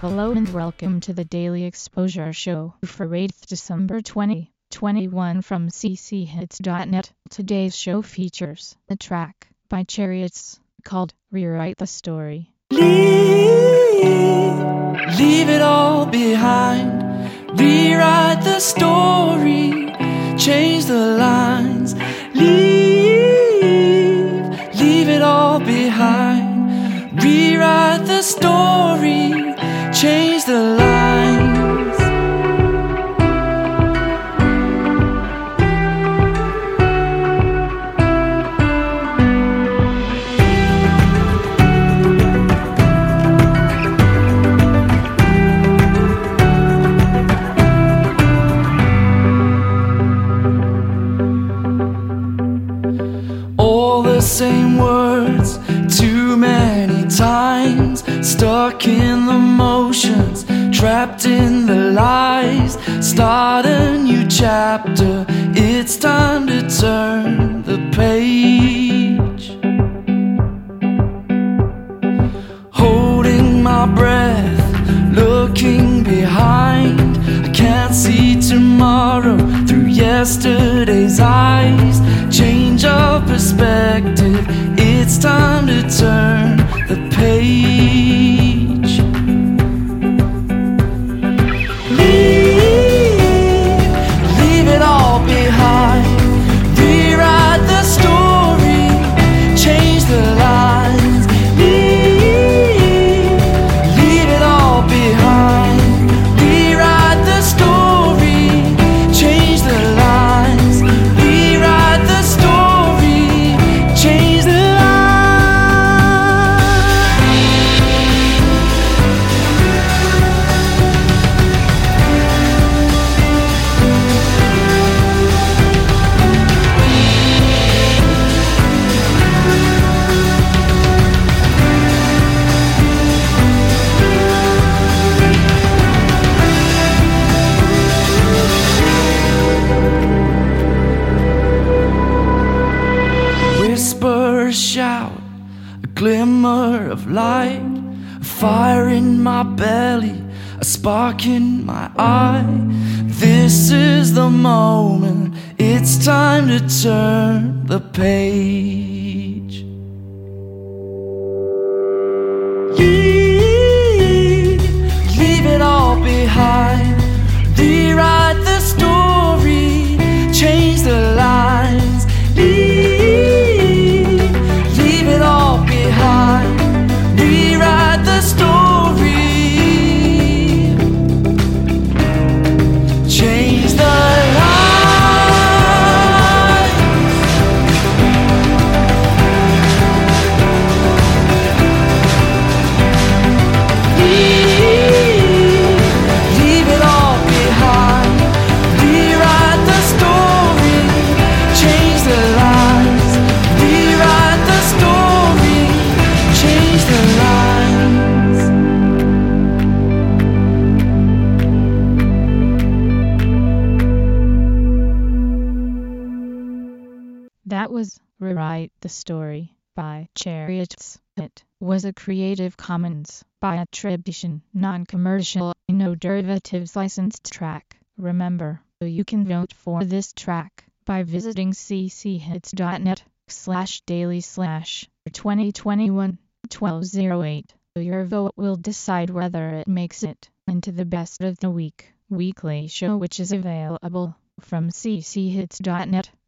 Hello and welcome to the Daily Exposure Show for 8th December 2021 from cchits.net. Today's show features a track by Chariots called Rewrite the Story. Leave, leave it all behind. Rewrite the story. Change the lines. Leave, Change the lines. All the same words too many times. Stuck in the motions, trapped in the lies. Start a new chapter. It's time to turn the page. Holding my breath, looking behind. I can't see tomorrow through yesterday's eyes. Change of perspective, it's time to turn a shout, a glimmer of light, a fire in my belly, a spark in my eye. This is the moment, it's time to turn the page. That was Rewrite the Story by Chariots. It was a Creative Commons by attribution, non-commercial, no derivatives licensed track. Remember, you can vote for this track by visiting cchits.net slash daily slash 2021 1208. Your vote will decide whether it makes it into the best of the week weekly show which is available from cchits.net